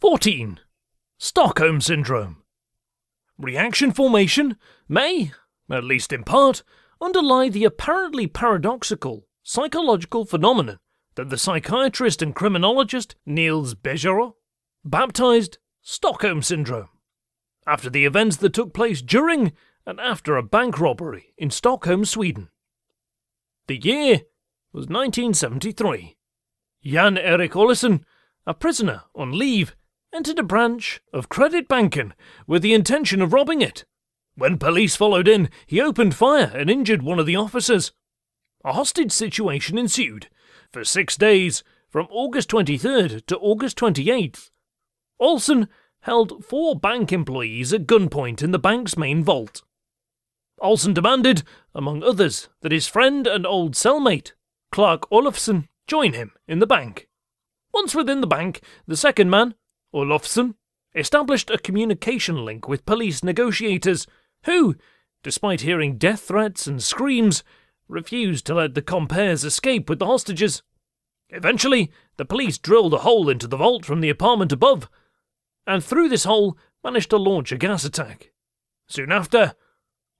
14. Stockholm Syndrome. Reaction formation may, at least in part, underlie the apparently paradoxical psychological phenomenon that the psychiatrist and criminologist Niels Bejerot baptized Stockholm Syndrome after the events that took place during and after a bank robbery in Stockholm, Sweden. The year was 1973. Jan Erik Olsson, a prisoner on leave, entered a branch of Kreditbanken with the intention of robbing it. When police followed in, he opened fire and injured one of the officers. A hostage situation ensued for six days, from August 23rd to August 28th. Olsson held four bank employees at gunpoint in the bank's main vault. Olsson demanded, among others, that his friend and old cellmate, Clark Olofsson, join him in the bank. Once within the bank, the second man, Olofsson, established a communication link with police negotiators who, despite hearing death threats and screams, refused to let the comperes escape with the hostages. Eventually, the police drilled a hole into the vault from the apartment above, and through this hole managed to launch a gas attack. Soon after,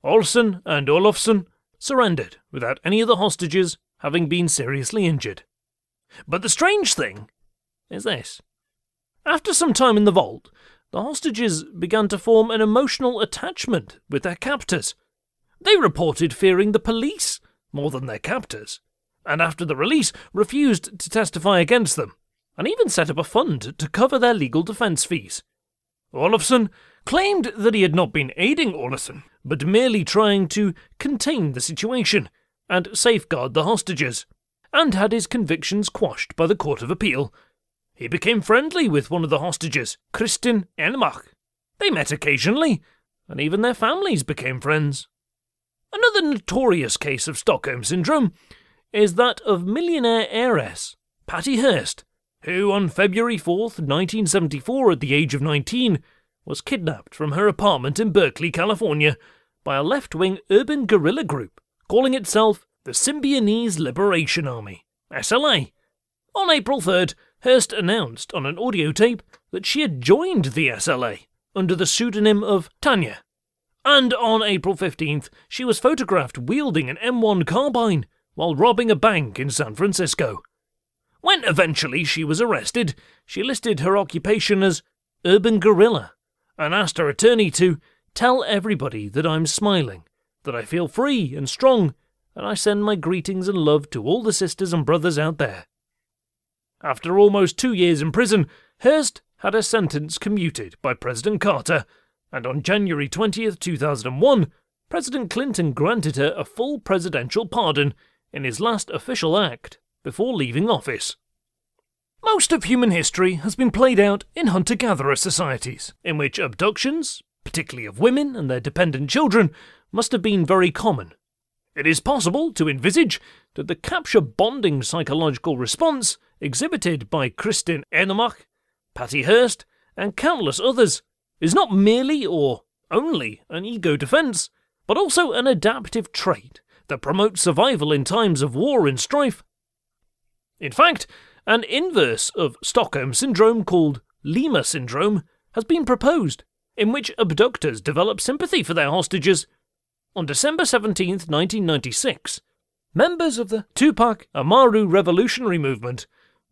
Olsson and Olofsson surrendered without any of the hostages having been seriously injured. But the strange thing is this. After some time in the vault, the hostages began to form an emotional attachment with their captors. They reported fearing the police more than their captors, and after the release refused to testify against them, and even set up a fund to cover their legal defence fees. Olofsson claimed that he had not been aiding Olsson, but merely trying to contain the situation and safeguard the hostages, and had his convictions quashed by the Court of Appeal. He became friendly with one of the hostages, Kristin Enmark. They met occasionally, and even their families became friends. Another notorious case of Stockholm Syndrome is that of millionaire heiress Patty Hearst, who on February 4th, 1974, at the age of 19, was kidnapped from her apartment in Berkeley, California, by a left wing urban guerrilla group calling itself the Symbionese Liberation Army, SLA. On April 3rd, Hearst announced on an audio tape that she had joined the SLA under the pseudonym of Tanya and on April 15th, she was photographed wielding an M1 carbine while robbing a bank in San Francisco. When eventually she was arrested, she listed her occupation as urban guerrilla and asked her attorney to tell everybody that I'm smiling, that I feel free and strong, and I send my greetings and love to all the sisters and brothers out there. After almost two years in prison, Hearst had her sentence commuted by President Carter and on January 20th, 2001, President Clinton granted her a full presidential pardon in his last official act before leaving office. Most of human history has been played out in hunter gatherer societies, in which abductions, particularly of women and their dependent children, must have been very common. It is possible to envisage that the capture bonding psychological response exhibited by Kristin Enmark, Patty Hearst, and countless others is not merely or only an ego defense, but also an adaptive trait that promotes survival in times of war and strife. In fact, an inverse of Stockholm Syndrome called Lima Syndrome has been proposed, in which abductors develop sympathy for their hostages. On December 17, 1996, members of the Tupac Amaru revolutionary movement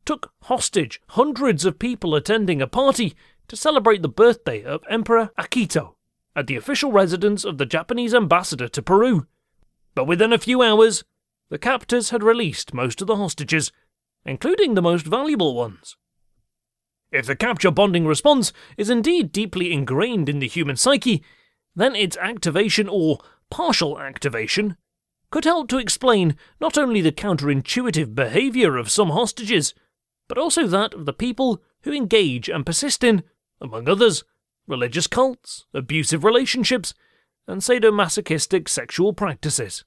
took hostage hundreds of people attending a party to celebrate the birthday of Emperor Akihito at the official residence of the Japanese ambassador to Peru. But within a few hours, the captors had released most of the hostages, including the most valuable ones. If the capture bonding response is indeed deeply ingrained in the human psyche, then its activation or partial activation could help to explain not only the counterintuitive behavior of some hostages, but also that of the people who engage and persist in among others, religious cults, abusive relationships, and sadomasochistic sexual practices.